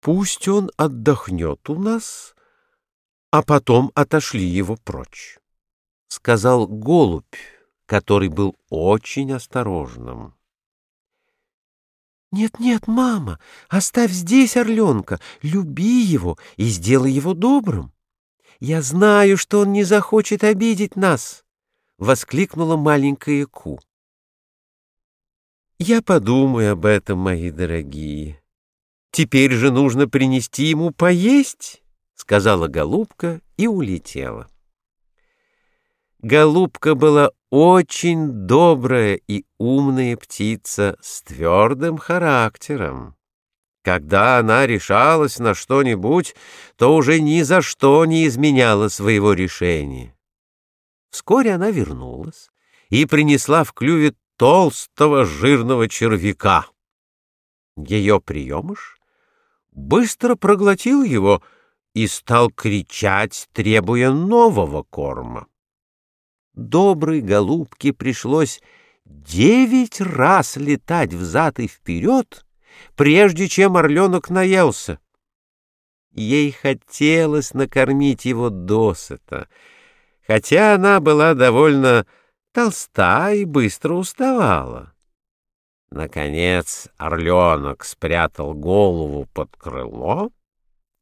Пусть он отдохнет у нас, а потом отошли его прочь, — сказал голубь, который был очень осторожным. «Нет-нет, мама, оставь здесь орленка, люби его и сделай его добрым. Я знаю, что он не захочет обидеть нас», — воскликнула маленькая Ку. «Я подумаю об этом, мои дорогие. Теперь же нужно принести ему поесть», — сказала голубка и улетела. Голубка была очень добрая и умная птица с твердым характером. Когда она решалась на что-нибудь, то уже ни за что не изменяла своего решения. Вскоре она вернулась и принесла в клюве толстого жирного червяка. Ее приемыш быстро проглотил его и стал кричать, требуя нового корма доброй голубке пришлось девять раз летать взад и вперед, прежде чем орленок наелся. Ей хотелось накормить его досыта, хотя она была довольно толста и быстро уставала. Наконец орленок спрятал голову под крыло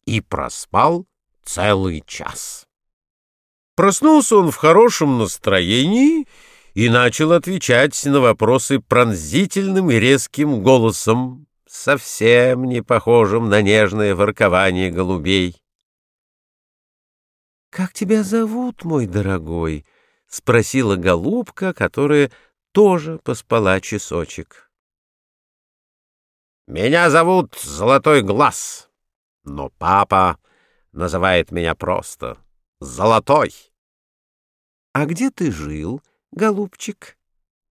и проспал целый час. Проснулся он в хорошем настроении и начал отвечать на вопросы пронзительным и резким голосом, совсем не похожим на нежное воркование голубей. «Как тебя зовут, мой дорогой?» — спросила голубка, которая тоже поспала часочек. «Меня зовут Золотой Глаз, но папа называет меня просто Золотой». А где ты жил, голубчик?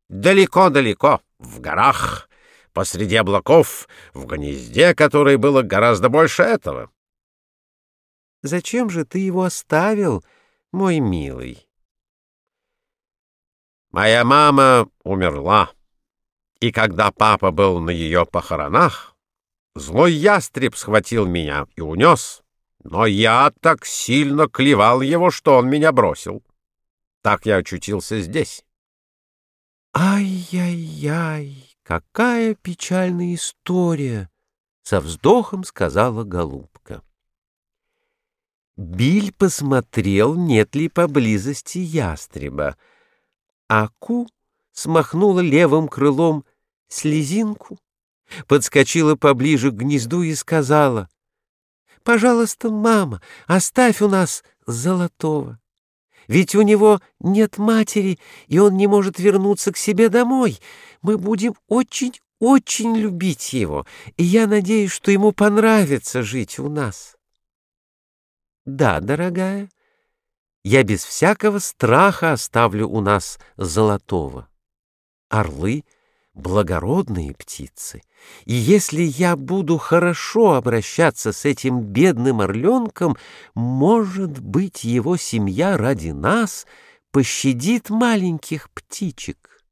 Далеко-далеко, в горах, посреди облаков, в гнезде, которое было гораздо больше этого. Зачем же ты его оставил, мой милый? Моя мама умерла, и когда папа был на ее похоронах, злой ястреб схватил меня и унес, но я так сильно клевал его, что он меня бросил. Так я очутился здесь. «Ай-яй-яй, какая печальная история!» — со вздохом сказала голубка. Биль посмотрел, нет ли поблизости ястреба. Аку смахнула левым крылом слезинку, подскочила поближе к гнезду и сказала, «Пожалуйста, мама, оставь у нас золотого». Ведь у него нет матери, и он не может вернуться к себе домой. Мы будем очень-очень любить его, и я надеюсь, что ему понравится жить у нас. Да, дорогая, я без всякого страха оставлю у нас золотого. Орлы — благородные птицы, и если я буду хорошо обращаться с этим бедным орленком, может быть, его семья ради нас пощадит маленьких птичек.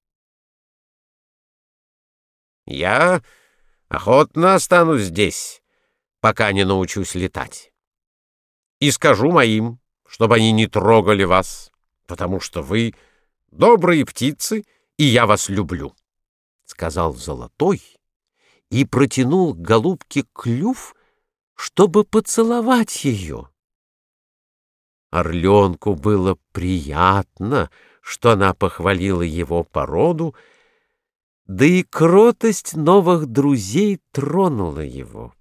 Я охотно останусь здесь, пока не научусь летать. И скажу моим, чтобы они не трогали вас, потому что вы добрые птицы, и я вас люблю. — сказал Золотой и протянул голубке клюв, чтобы поцеловать ее. Орленку было приятно, что она похвалила его породу, да и кротость новых друзей тронула его.